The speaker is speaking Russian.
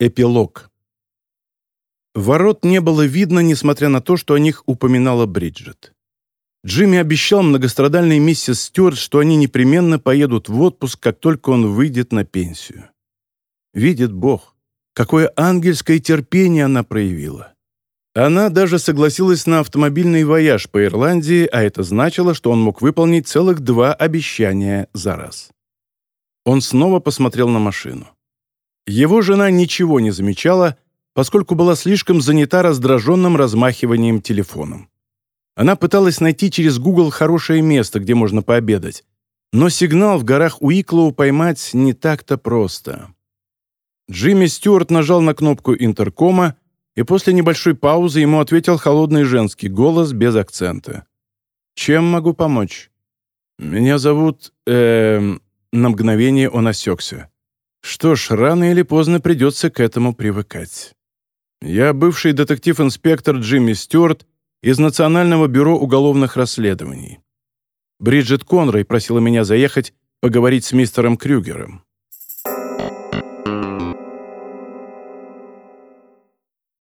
Эпилог. Ворот не было видно, несмотря на то, что о них упоминала Бриджит. Джимми обещал многострадальной миссис Стюарт, что они непременно поедут в отпуск, как только он выйдет на пенсию. Видит Бог, какое ангельское терпение она проявила. Она даже согласилась на автомобильный вояж по Ирландии, а это значило, что он мог выполнить целых два обещания за раз. Он снова посмотрел на машину. Его жена ничего не замечала, поскольку была слишком занята раздраженным размахиванием телефоном. Она пыталась найти через Google хорошее место, где можно пообедать, но сигнал в горах Уиклоу поймать не так-то просто. Джимми Стюарт нажал на кнопку интеркома, и после небольшой паузы ему ответил холодный женский голос без акцента. «Чем могу помочь?» «Меня зовут...» эм... На мгновение он осекся. Что ж, рано или поздно придется к этому привыкать. Я бывший детектив-инспектор Джимми Стюарт из Национального бюро уголовных расследований. Бриджит Конрой просила меня заехать поговорить с мистером Крюгером.